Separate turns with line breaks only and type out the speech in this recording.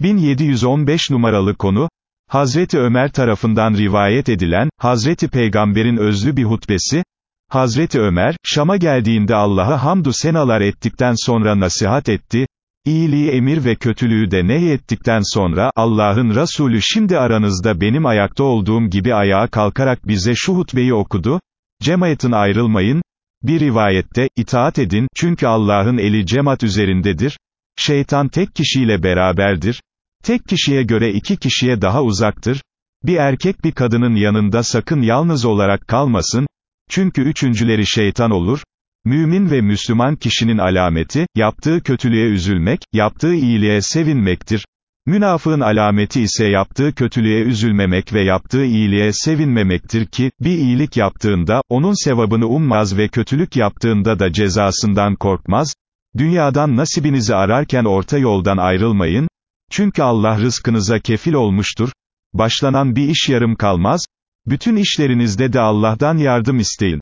1715 numaralı konu, Hazreti Ömer tarafından rivayet edilen, Hazreti Peygamber'in özlü bir hutbesi, Hazreti Ömer, Şam'a geldiğinde Allah'a hamdü senalar ettikten sonra nasihat etti, İyiliği emir ve kötülüğü de nehyettikten sonra, Allah'ın Resulü şimdi aranızda benim ayakta olduğum gibi ayağa kalkarak bize şu hutbeyi okudu, Cemayetin ayrılmayın, bir rivayette, itaat edin, çünkü Allah'ın eli cemaat üzerindedir, şeytan tek kişiyle beraberdir, tek kişiye göre iki kişiye daha uzaktır, bir erkek bir kadının yanında sakın yalnız olarak kalmasın, çünkü üçüncüleri şeytan olur, Mümin ve Müslüman kişinin alameti, yaptığı kötülüğe üzülmek, yaptığı iyiliğe sevinmektir. Münafığın alameti ise yaptığı kötülüğe üzülmemek ve yaptığı iyiliğe sevinmemektir ki, bir iyilik yaptığında, onun sevabını ummaz ve kötülük yaptığında da cezasından korkmaz. Dünyadan nasibinizi ararken orta yoldan ayrılmayın. Çünkü Allah rızkınıza kefil olmuştur. Başlanan bir iş yarım kalmaz. Bütün işlerinizde de Allah'tan yardım isteyin.